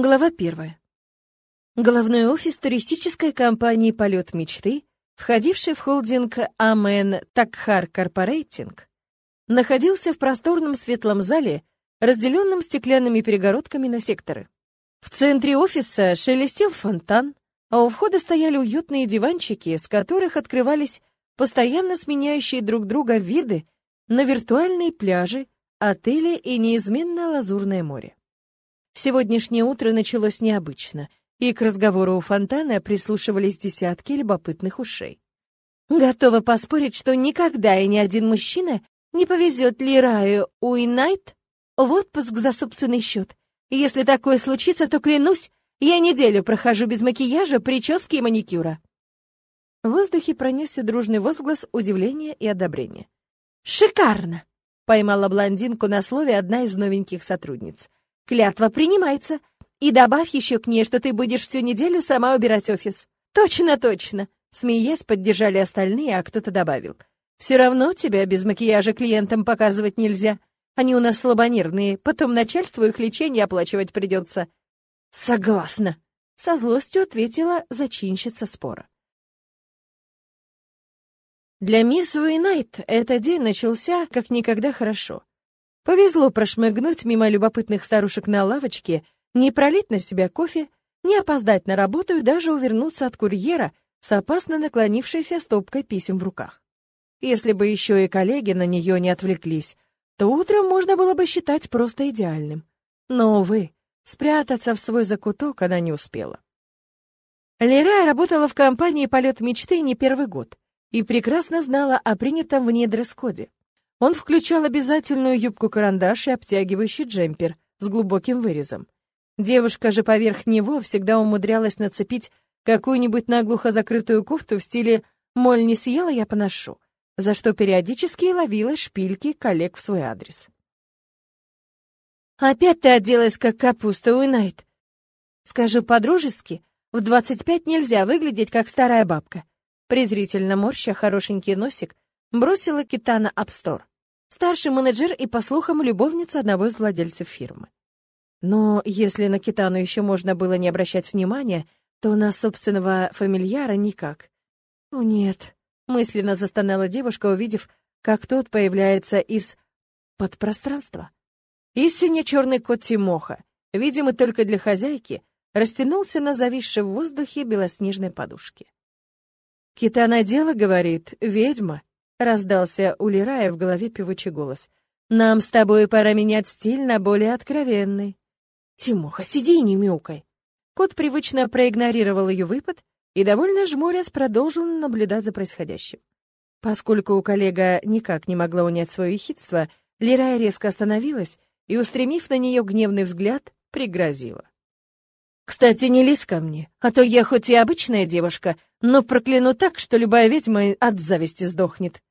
Глава первая. Головной офис туристической компании «Полет мечты», входивший в холдинг «Амен Такхар Корпорейтинг», находился в просторном светлом зале, разделенном стеклянными перегородками на секторы. В центре офиса шелестел фонтан, а у входа стояли уютные диванчики, с которых открывались постоянно сменяющие друг друга виды на виртуальные пляжи, отели и неизменно лазурное море. Сегодняшнее утро началось необычно, и к разговору у фонтана прислушивались десятки любопытных ушей. Готова поспорить, что никогда и ни один мужчина не повезет Лираю Уинайт в отпуск за собственный счет. Если такое случится, то, клянусь, я неделю прохожу без макияжа, прически и маникюра. В воздухе пронесся дружный возглас удивления и одобрения. «Шикарно!» — поймала блондинку на слове одна из новеньких сотрудниц. «Клятва принимается. И добавь еще к ней, что ты будешь всю неделю сама убирать офис». «Точно, точно!» Смеясь, поддержали остальные, а кто-то добавил. «Все равно тебя без макияжа клиентам показывать нельзя. Они у нас слабонервные, потом начальству их лечение оплачивать придется». «Согласна!» — со злостью ответила зачинщица спора. Для мисс Уинайт этот день начался как никогда хорошо. Повезло прошмыгнуть мимо любопытных старушек на лавочке, не пролить на себя кофе, не опоздать на работу и даже увернуться от курьера с опасно наклонившейся стопкой писем в руках. Если бы еще и коллеги на нее не отвлеклись, то утром можно было бы считать просто идеальным. Но, увы, спрятаться в свой закуток она не успела. Лерая работала в компании «Полет мечты» не первый год — и прекрасно знала о принятом в ней дресс-коде. Он включал обязательную юбку-карандаш и обтягивающий джемпер с глубоким вырезом. Девушка же поверх него всегда умудрялась нацепить какую-нибудь наглухо закрытую кофту в стиле «моль не съела, я поношу», за что периодически ловила шпильки коллег в свой адрес. «Опять ты оделась, как капуста, Уинайт. Скажу по-дружески, в двадцать пять нельзя выглядеть, как старая бабка. Презрительно морща хорошенький носик, бросила Китана Апстор, старший менеджер и, по слухам, любовница одного из владельцев фирмы. Но если на Китану еще можно было не обращать внимания, то на собственного фамильяра никак. «О, нет», — мысленно застонала девушка, увидев, как тот появляется из подпространства. Истинно черный кот Тимоха, видимо, только для хозяйки, растянулся на зависшей в воздухе белоснежной подушке. «Кита надела, — говорит, — ведьма», — раздался у Лирая в голове певучий голос. «Нам с тобой пора менять стиль на более откровенный». «Тимоха, сиди и не мяукай». Кот привычно проигнорировал ее выпад и, довольно жмурясь, продолжил наблюдать за происходящим. Поскольку у коллега никак не могла унять свое ехидство, Лирая резко остановилась и, устремив на нее гневный взгляд, пригрозила. Кстати, не лезь ко мне, а то я хоть и обычная девушка, но прокляну так, что любая ведьма от зависти сдохнет».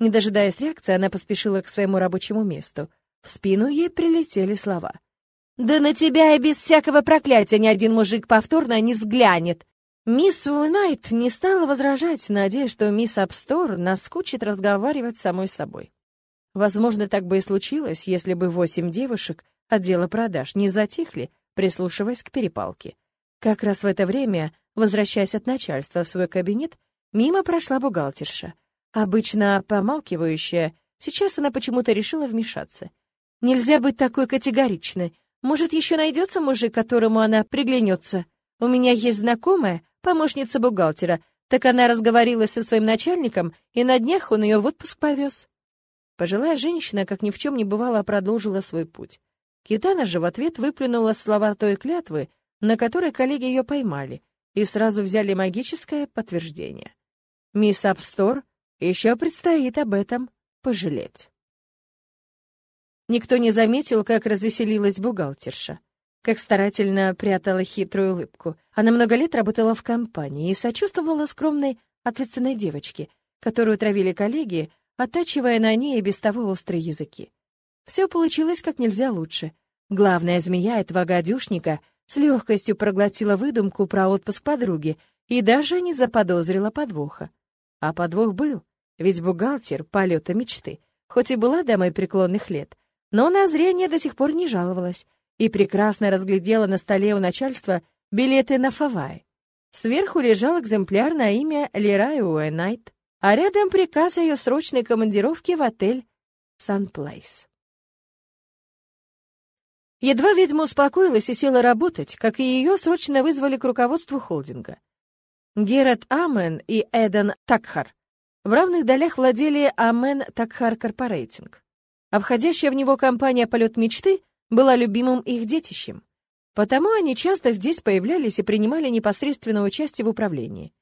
Не дожидаясь реакции, она поспешила к своему рабочему месту. В спину ей прилетели слова. «Да на тебя и без всякого проклятия ни один мужик повторно не взглянет!» Мисс Уайнайт не стала возражать, надеясь, что мисс Апстор наскучит разговаривать самой собой. Возможно, так бы и случилось, если бы восемь девушек отдела продаж не затихли, прислушиваясь к перепалке. Как раз в это время, возвращаясь от начальства в свой кабинет, мимо прошла бухгалтерша. Обычно помалкивающая, сейчас она почему-то решила вмешаться. Нельзя быть такой категоричной. Может, еще найдется мужик, которому она приглянется. У меня есть знакомая, помощница бухгалтера, так она разговорилась со своим начальником, и на днях он ее в отпуск повез. Пожилая женщина, как ни в чем не бывало, продолжила свой путь. Китана же в ответ выплюнула слова той клятвы, на которой коллеги ее поймали, и сразу взяли магическое подтверждение. Мисс Апстор еще предстоит об этом пожалеть. Никто не заметил, как развеселилась бухгалтерша, как старательно прятала хитрую улыбку. Она много лет работала в компании и сочувствовала скромной, ответственной девочке, которую травили коллеги, оттачивая на ней и без того острые языки. Все получилось как нельзя лучше. Главная змея этого гадюшника с легкостью проглотила выдумку про отпуск подруги и даже не заподозрила подвоха. А подвох был, ведь бухгалтер полета мечты, хоть и была дамой преклонных лет, но на зрение до сих пор не жаловалась и прекрасно разглядела на столе у начальства билеты на Фавай. Сверху лежал экземпляр на имя Лерай Уэнайт, а рядом приказ о ее срочной командировке в отель Сан-Плейс. Едва ведьма успокоилась и села работать, как и ее срочно вызвали к руководству холдинга. Герат Амен и Эден Такхар в равных долях владели Амен Такхар Корпорейтинг, входящая в него компания «Полет мечты» была любимым их детищем. Потому они часто здесь появлялись и принимали непосредственное участие в управлении.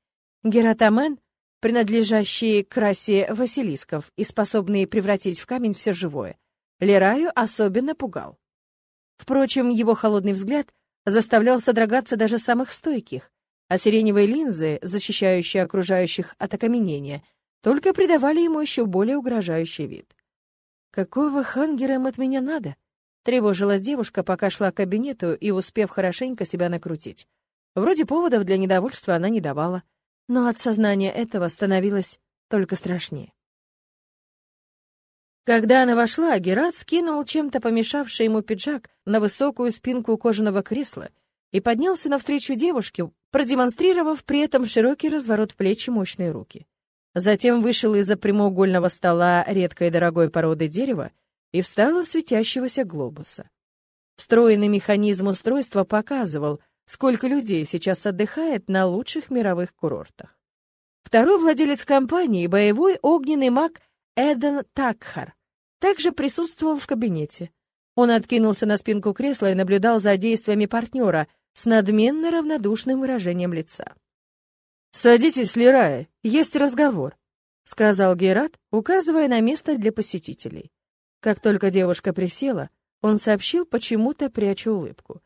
Герат Амен, принадлежащие к расе василисков и способные превратить в камень все живое, Лераю особенно пугал. Впрочем, его холодный взгляд заставлял содрогаться даже самых стойких, а сиреневые линзы, защищающие окружающих от окаменения, только придавали ему еще более угрожающий вид. «Какого хангера им от меня надо?» — тревожилась девушка, пока шла к кабинету и успев хорошенько себя накрутить. Вроде поводов для недовольства она не давала, но от сознания этого становилось только страшнее. Когда она вошла, Герат скинул чем-то помешавший ему пиджак на высокую спинку кожаного кресла и поднялся навстречу девушке, продемонстрировав при этом широкий разворот плеч и мощные руки. Затем вышел из-за прямоугольного стола редкой дорогой породы дерева и встал у светящегося глобуса. Встроенный механизм устройства показывал, сколько людей сейчас отдыхает на лучших мировых курортах. Второй владелец компании, боевой огненный маг Эден Такхар также присутствовал в кабинете. Он откинулся на спинку кресла и наблюдал за действиями партнера с надменно равнодушным выражением лица. «Садитесь, Лирая, есть разговор», — сказал Герат, указывая на место для посетителей. Как только девушка присела, он сообщил, почему-то пряча улыбку.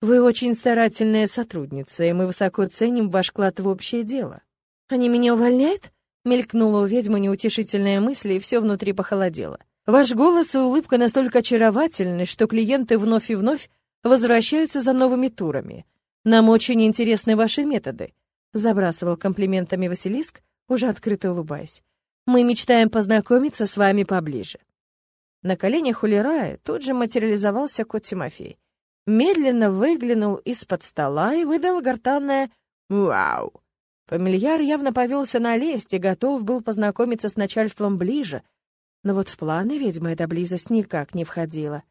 «Вы очень старательная сотрудница, и мы высоко ценим ваш вклад в общее дело». «Они меня увольняют?» Мелькнула у ведьмы неутешительная мысль, и все внутри похолодело. Ваш голос и улыбка настолько очаровательны, что клиенты вновь и вновь возвращаются за новыми турами. Нам очень интересны ваши методы. Забрасывал комплиментами Василиск, уже открыто улыбаясь. Мы мечтаем познакомиться с вами поближе. На коленях у Лерая тут же материализовался кот Тимофей. Медленно выглянул из-под стола и выдал гортанное «Вау!». Фамильяр явно повелся на лесть и готов был познакомиться с начальством ближе, но вот в планы ведьмы эта близость никак не входила.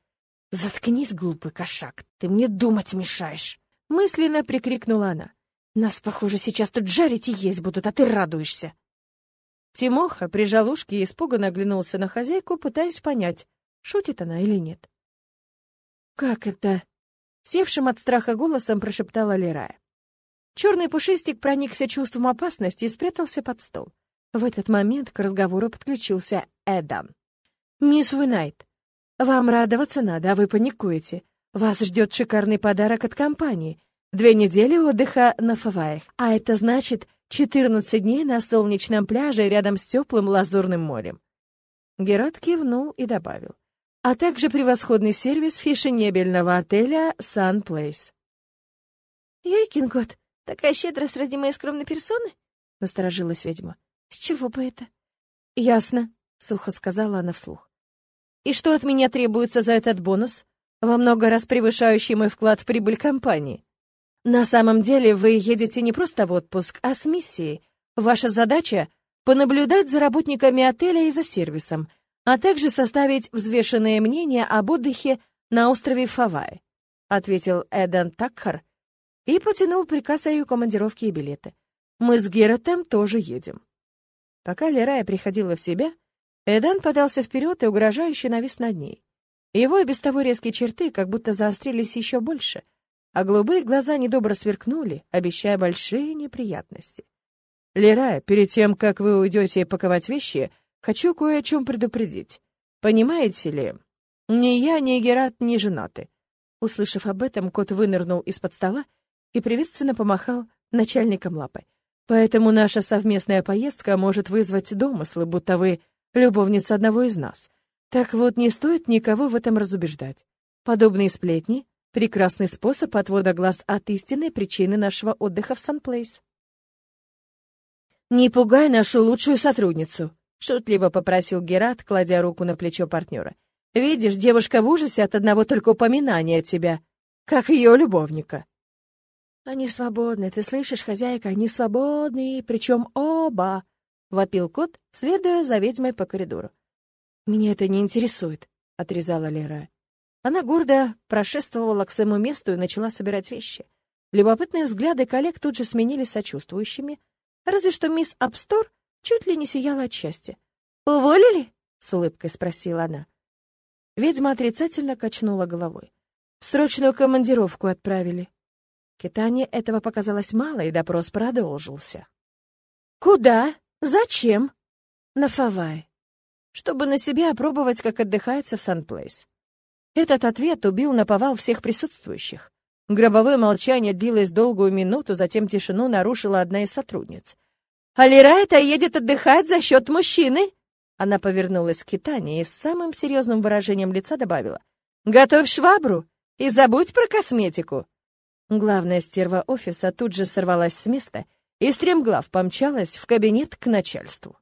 «Заткнись, глупый кошак, ты мне думать мешаешь!» Мысленно прикрикнула она. «Нас, похоже, сейчас тут жарить и есть будут, а ты радуешься!» Тимоха прижал ушки и испуганно оглянулся на хозяйку, пытаясь понять, шутит она или нет. «Как это?» — севшим от страха голосом прошептала Лерая. Черный пушистик проникся чувством опасности и спрятался под стол. В этот момент к разговору подключился Эдан. «Мисс Уинайт, вам радоваться надо, а вы паникуете. Вас ждет шикарный подарок от компании. Две недели отдыха на Гавайях, а это значит 14 дней на солнечном пляже рядом с теплым лазурным морем». Герат кивнул и добавил. «А также превосходный сервис фешенебельного отеля «Сан Плейс». «Яйкин кот, Такая щедрость ради моей скромной персоны? Насторожилась ведьма. С чего бы это? Ясно, сухо сказала она вслух. И что от меня требуется за этот бонус? Во много раз превышающий мой вклад в прибыль компании. На самом деле вы едете не просто в отпуск, а с миссией. Ваша задача — понаблюдать за работниками отеля и за сервисом, а также составить взвешенное мнение об отдыхе на острове Фавай, ответил Эден Такхар, и потянул приказ о ее командировке и билеты. «Мы с Геротом тоже едем». Пока Лерая приходила в себя, Эдан подался вперед и угрожающе навис над ней. Его и без того резкие черты как будто заострились еще больше, а голубые глаза недобро сверкнули, обещая большие неприятности. «Лерая, перед тем, как вы уйдете паковать вещи, хочу кое о чем предупредить. Понимаете ли, ни я, ни Герат не женаты». Услышав об этом, кот вынырнул из-под стола и приветственно помахал начальником лапой. Поэтому наша совместная поездка может вызвать домыслы, будто вы любовница одного из нас. Так вот, не стоит никого в этом разубеждать. Подобные сплетни — прекрасный способ отвода глаз от истинной причины нашего отдыха в Сан-Плейс. «Не пугай нашу лучшую сотрудницу», — шутливо попросил Герат, кладя руку на плечо партнера. Видишь, девушка в ужасе от одного только упоминания тебя, как ее любовника. Они свободны, ты слышишь, хозяйка, они свободны, причем оба, — вопил кот, следуя за ведьмой по коридору. «Меня это не интересует», — отрезала Лера. Она гордо прошествовала к своему месту и начала собирать вещи. Любопытные взгляды коллег тут же сменились сочувствующими, разве что мисс Абстор чуть ли не сияла от счастья. «Уволили?» — с улыбкой спросила она. Ведьма отрицательно качнула головой. «В срочную командировку отправили». Китане этого показалось мало, и допрос продолжился. «Куда? Зачем?» «На Фавай чтобы на себе опробовать, как отдыхается в Сан-Плейс. Этот ответ убил наповал всех присутствующих. Гробовое молчание длилось долгую минуту, затем тишину нарушила одна из сотрудниц. «Алирайта едет отдыхать за счет мужчины?» Она повернулась к Китане и с самым серьезным выражением лица добавила. «Готовь швабру и забудь про косметику!» Главная стерва офиса тут же сорвалась с места и стремглав помчалась в кабинет к начальству.